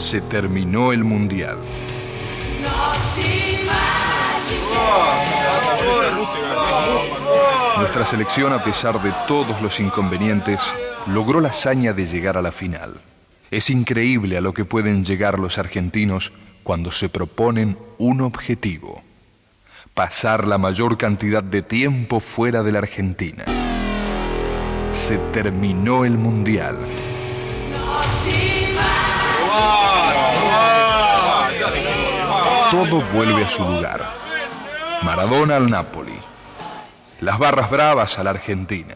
Se terminó el Mundial. Nuestra selección, a pesar de todos los inconvenientes, logró la hazaña de llegar a la final. Es increíble a lo que pueden llegar los argentinos cuando se proponen un objetivo. Pasar la mayor cantidad de tiempo fuera de la Argentina. Se terminó el Mundial. Todo vuelve a su lugar. Maradona al Napoli. Las barras bravas a la Argentina.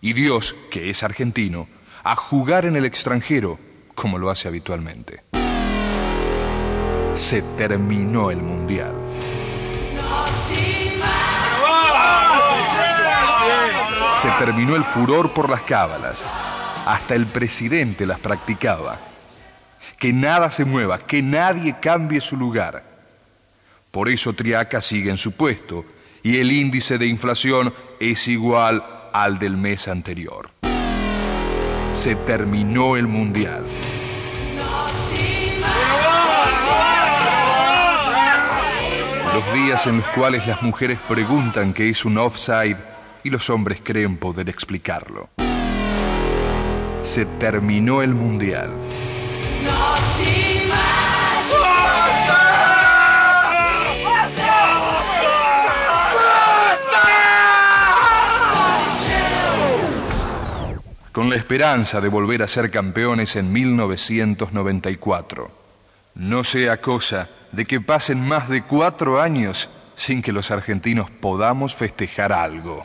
Y Dios, que es argentino, a jugar en el extranjero como lo hace habitualmente. Se terminó el Mundial. Se terminó el furor por las cábalas. Hasta el presidente las practicaba. Que nada se mueva, que nadie cambie su lugar. Por eso Triaca sigue en su puesto y el índice de inflación es igual al del mes anterior. Se terminó el mundial. Los días en los cuales las mujeres preguntan qué es un offside y los hombres creen poder explicarlo. Se terminó el mundial. Con la esperanza de volver a ser campeones en 1994. No sea cosa de que pasen más de cuatro años sin que los argentinos podamos festejar algo.